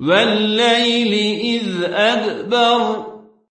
والليل إذ أدبر